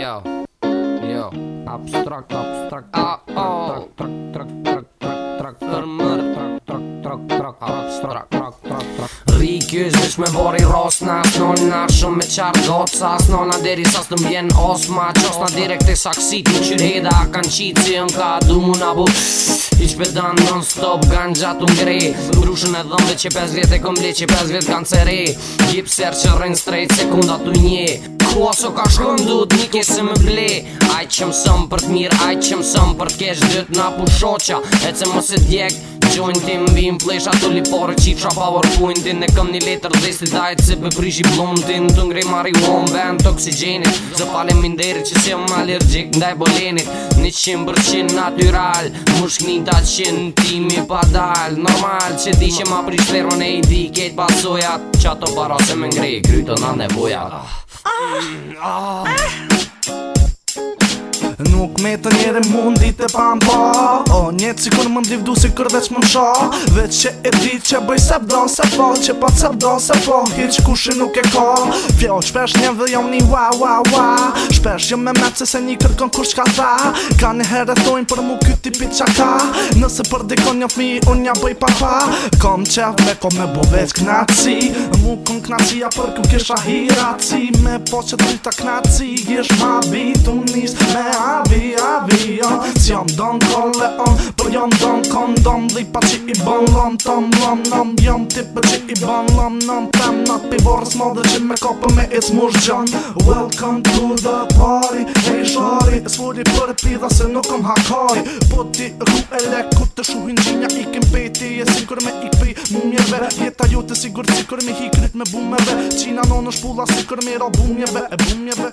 yo yo Abstrak Abstrak a oh trak trak trak trak trak trak trak trak trak trak trak trak trak Rikys bish me bori ros na qon shum me qar do Sno nona deri sa të mbjen osma Qos na direkt e saksiti qyreda Kan qit si un ka du mu na bu I qpe dan non stop gan gjat un gre Rushën e dhombe që 5 vjet e kom ble që 5 vjet kan cere Gipser që rrën strejt sekunda tu nje mua së ka shkon dhut Nike se më ble Aj që mësëm për të mirë Aj që mësëm për të kesh dhët Na pu shoqa E që më se djek Gjojnë ti më vim flesh Ato li porë qifra power pointin Ne këm një letër dhe si dajt Se për prish i blondin Të ngrej mari uon vend të oksigenit Zë pale minderi që si më Ndaj bolenit Një për natural Më shkni ta qimë timi pa dal Normal që di që ma prish lerën e i di Ketë pasojat Qa para se Kryto na nevojat 啊啊！Nuk me të njerë mundi të pan pa O një kur më ndivdu si kër veç më msha Veç që e di që bëj se vdo po se po Që pa se vdo se po, po. Hiq kushin nuk e ka Fjo shpesh një dhe jam një wa wa wa Shpesh jam me me cë se një kërkon kur shka tha Ka një herë e thojnë për mu kyti pit qa ta Nëse për dikon një fmi unë një bëj pa pa Kom qef me kom me bo veç knaci Mu kom knaci a për ku kisha hiraci Me po që të ta knaci Gjesh ma nis me a avi, avi, jo S'jam don Corleon, për jam don kondom po Dhipa që i bon lom, tom lom, nom Jam tipe që i bon lom, nom Pem nat pi borës që me kopë me i t'mush gjon Welcome to the party, hey shari S'fulli për pitha se nuk om hakari Po ti ru e le ku të shuhin gjinja i kem peti E sikur me i kpi mu mjeve Jeta ju të sigur cikur mi hikrit me bumeve Qina non është pulla sikur mi ro bumjeve